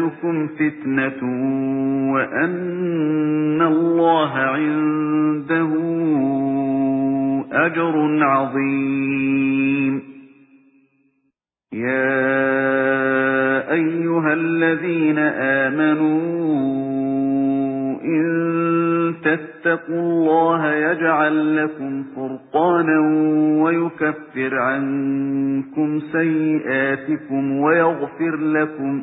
وأولادكم فتنة وأن الله عنده أجر عظيم. يا أيها الذين آمنوا تتقوا الله يجعل لكم فرقانا ويكفر عنكم سيئاتكم ويغفر لكم